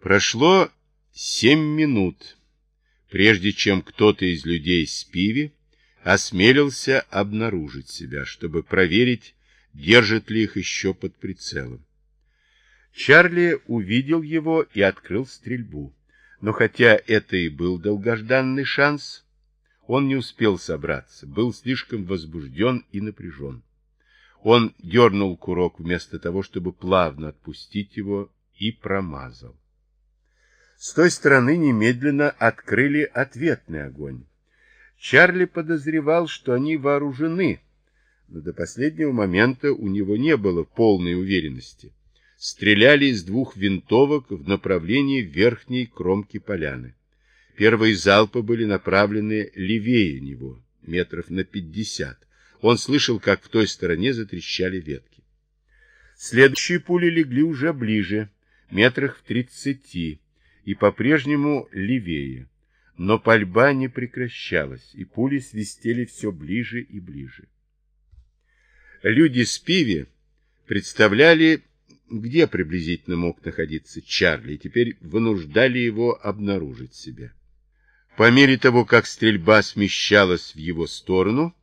Прошло семь минут, прежде чем кто-то из людей с пиви осмелился обнаружить себя, чтобы проверить, держит ли их еще под прицелом. Чарли увидел его и открыл стрельбу. Но хотя это и был долгожданный шанс, он не успел собраться, был слишком возбужден и напряжен. Он дернул курок вместо того, чтобы плавно отпустить его, и промазал. С той стороны немедленно открыли ответный огонь. Чарли подозревал, что они вооружены, но до последнего момента у него не было полной уверенности. Стреляли из двух винтовок в направлении верхней кромки поляны. Первые залпы были направлены левее него, метров на пятьдесят. Он слышал, как в той стороне затрещали ветки. Следующие пули легли уже ближе, метрах в тридцати, и по-прежнему левее. Но пальба не прекращалась, и пули свистели все ближе и ближе. Люди с пиви представляли, где приблизительно мог находиться Чарли, и теперь вынуждали его обнаружить себя. По мере того, как стрельба смещалась в его сторону,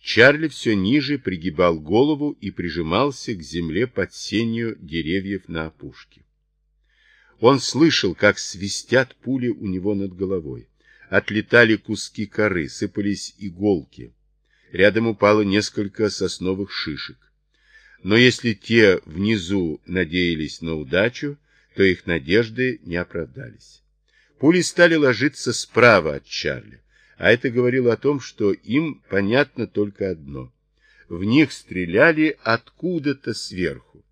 Чарли все ниже пригибал голову и прижимался к земле под сенью деревьев на опушке. Он слышал, как свистят пули у него над головой. Отлетали куски коры, сыпались иголки. Рядом упало несколько сосновых шишек. Но если те внизу надеялись на удачу, то их надежды не оправдались. Пули стали ложиться справа от Чарли, а это говорило о том, что им понятно только одно. В них стреляли откуда-то сверху.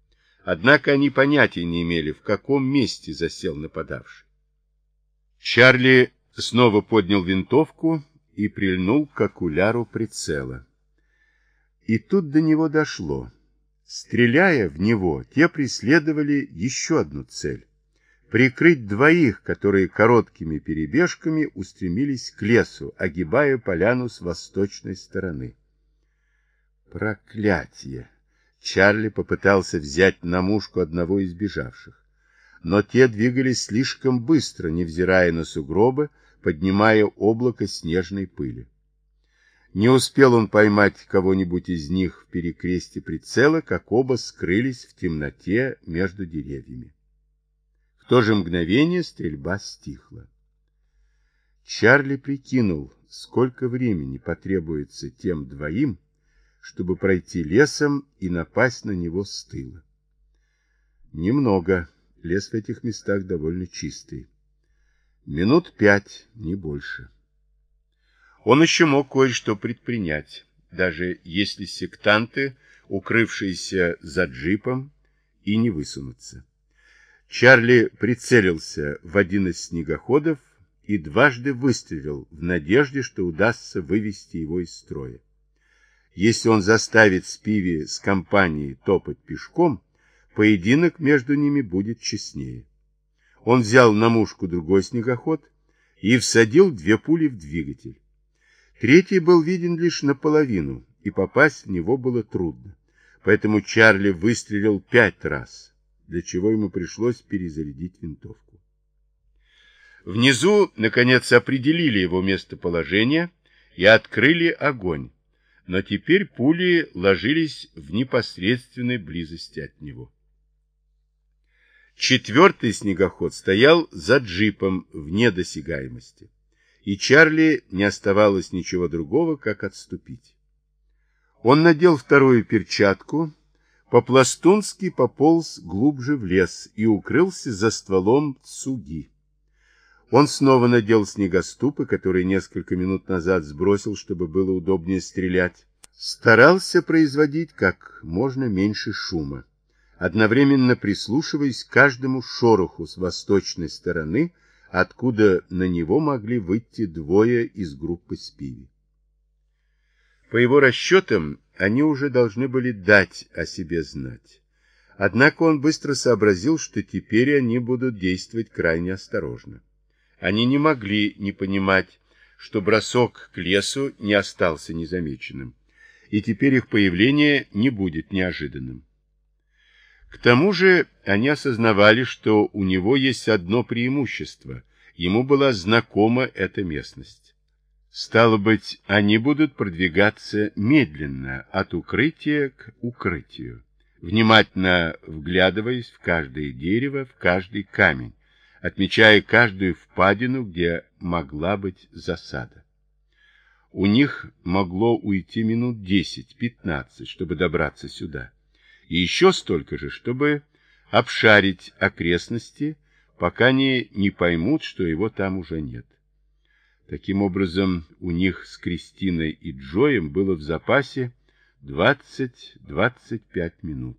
Однако они понятия не имели, в каком месте засел нападавший. Чарли снова поднял винтовку и прильнул к окуляру прицела. И тут до него дошло. Стреляя в него, те преследовали еще одну цель — прикрыть двоих, которые короткими перебежками устремились к лесу, огибая поляну с восточной стороны. Проклятие! Чарли попытался взять на мушку одного из бежавших. Но те двигались слишком быстро, невзирая на сугробы, поднимая облако снежной пыли. Не успел он поймать кого-нибудь из них в перекресте прицела, как оба скрылись в темноте между деревьями. В то же мгновение стрельба стихла. Чарли прикинул, сколько времени потребуется тем двоим, чтобы пройти лесом и напасть на него с тыла. Немного. Лес в этих местах довольно чистый. Минут пять, не больше. Он еще мог кое-что предпринять, даже если сектанты, укрывшиеся за джипом, и не высунутся. Чарли прицелился в один из снегоходов и дважды выстрелил в надежде, что удастся вывести его из строя. Если он заставит Спиви с компанией топать пешком, поединок между ними будет честнее. Он взял на мушку другой снегоход и всадил две пули в двигатель. Третий был виден лишь наполовину, и попасть в него было трудно. Поэтому Чарли выстрелил пять раз, для чего ему пришлось перезарядить винтовку. Внизу, наконец, определили его местоположение и открыли огонь но теперь пули ложились в непосредственной близости от него. Четвертый снегоход стоял за джипом в недосягаемости, и Чарли не оставалось ничего другого, как отступить. Он надел вторую перчатку, по-пластунски пополз глубже в лес и укрылся за стволом цуги. Он снова надел снегоступы, которые несколько минут назад сбросил, чтобы было удобнее стрелять. Старался производить как можно меньше шума, одновременно прислушиваясь к каждому шороху с восточной стороны, откуда на него могли выйти двое из группы Спиви. По его расчетам, они уже должны были дать о себе знать. Однако он быстро сообразил, что теперь они будут действовать крайне осторожно. Они не могли не понимать, что бросок к лесу не остался незамеченным, и теперь их появление не будет неожиданным. К тому же они осознавали, что у него есть одно преимущество. Ему была знакома эта местность. Стало быть, они будут продвигаться медленно от укрытия к укрытию, внимательно вглядываясь в каждое дерево, в каждый камень, отмечая каждую впадину, где могла быть засада. У них могло уйти минут 10-15, чтобы добраться сюда и еще столько же, чтобы обшарить окрестности, пока они не поймут, что его там уже нет. Таким образом, у них с Кристиной и Джоем было в запасе 20-25 минут.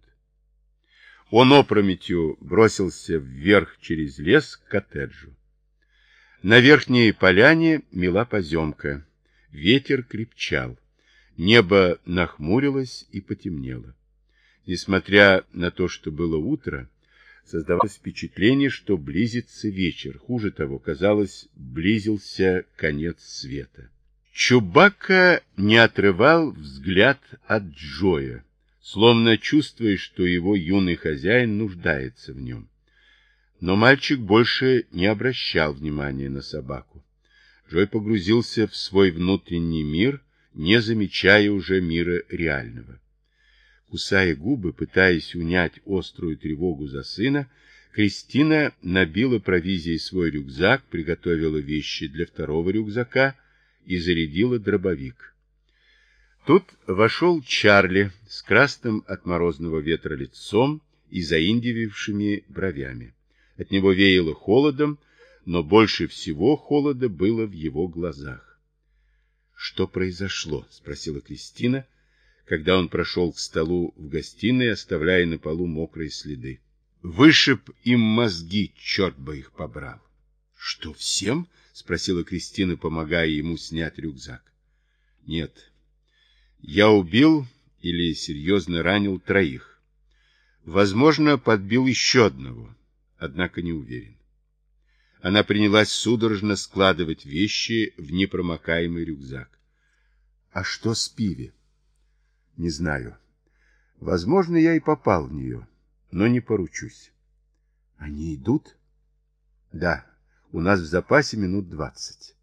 Он опрометью бросился вверх через лес к коттеджу. На верхней поляне мела поземка. Ветер крепчал. Небо нахмурилось и потемнело. Несмотря на то, что было утро, создавалось впечатление, что близится вечер. Хуже того, казалось, близился конец света. Чубака не отрывал взгляд от Джоя, словно чувствуя, что его юный хозяин нуждается в нем. Но мальчик больше не обращал внимания на собаку. Джой погрузился в свой внутренний мир, не замечая уже мира реального. Кусая губы, пытаясь унять острую тревогу за сына, Кристина набила провизией свой рюкзак, приготовила вещи для второго рюкзака и зарядила дробовик. Тут вошел Чарли с красным от морозного ветра лицом и заиндивившими бровями. От него веяло холодом, но больше всего холода было в его глазах. — Что произошло? — спросила Кристина, когда он прошел к столу в гостиной, оставляя на полу мокрые следы. Вышиб им мозги, черт бы их побрал. — Что, всем? — спросила Кристина, помогая ему снять рюкзак. — Нет. Я убил или серьезно ранил троих. Возможно, подбил еще одного, однако не уверен. Она принялась судорожно складывать вещи в непромокаемый рюкзак. — А что с пиви? Не знаю. Возможно, я и попал в нее, но не поручусь. Они идут? Да, у нас в запасе минут двадцать.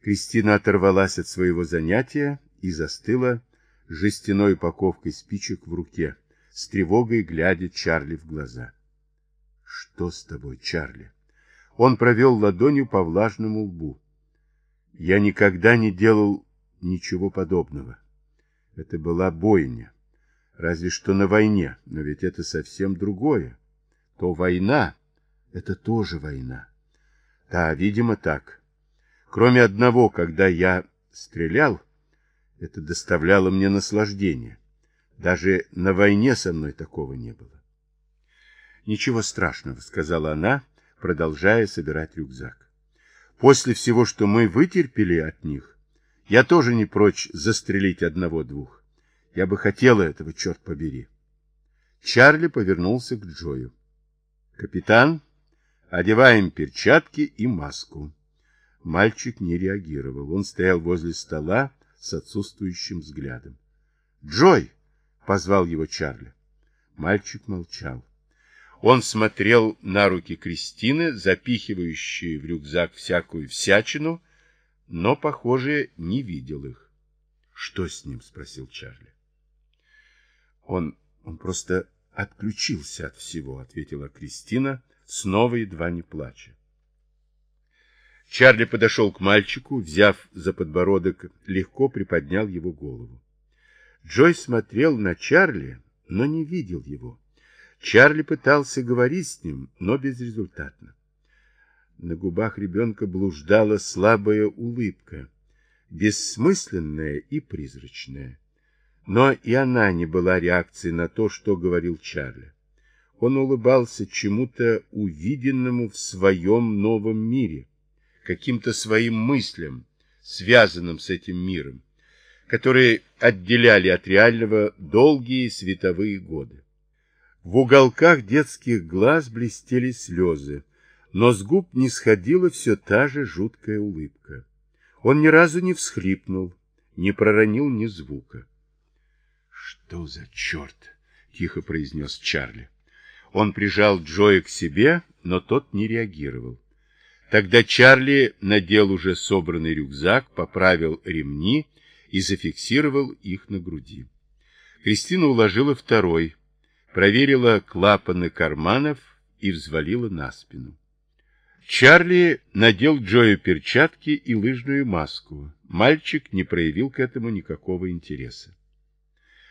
Кристина оторвалась от своего занятия и застыла жестяной упаковкой спичек в руке, с тревогой глядя Чарли в глаза. Что с тобой, Чарли? Он провел ладонью по влажному лбу. Я никогда не делал ничего подобного. Это была бойня. Разве что на войне, но ведь это совсем другое. То война — это тоже война. Да, видимо, так. Кроме одного, когда я стрелял, это доставляло мне наслаждение. Даже на войне со мной такого не было. «Ничего страшного», — сказала она, продолжая собирать рюкзак. «После всего, что мы вытерпели от них, я тоже не прочь застрелить одного-двух. Я бы хотела этого, черт побери. Чарли повернулся к Джою. Капитан, одеваем перчатки и маску. Мальчик не реагировал. Он стоял возле стола с отсутствующим взглядом. «Джой!» — позвал его Чарли. Мальчик молчал. Он смотрел на руки Кристины, запихивающие в рюкзак всякую всячину, но, похоже, не видел их. — Что с ним? — спросил Чарли. — Он, он просто отключился от всего, — ответила Кристина, снова едва не плача. Чарли подошел к мальчику, взяв за подбородок, легко приподнял его голову. Джой смотрел на Чарли, но не видел его. Чарли пытался говорить с ним, но безрезультатно. На губах ребенка блуждала слабая улыбка, бессмысленная и призрачная. Но и она не была реакцией на то, что говорил Чарли. Он улыбался чему-то увиденному в своем новом мире, каким-то своим мыслям, связанным с этим миром, которые отделяли от реального долгие световые годы. В уголках детских глаз блестели слезы, но с губ не сходила все та же жуткая улыбка. Он ни разу не всхлипнул, не проронил ни звука. — Что за черт? тихо произнес Чарли. Он прижал Джоя к себе, но тот не реагировал. Тогда Чарли надел уже собранный рюкзак, поправил ремни и зафиксировал их на груди. Кристина уложила второй, проверила клапаны карманов и взвалила на спину. Чарли надел Джою перчатки и лыжную маску. Мальчик не проявил к этому никакого интереса.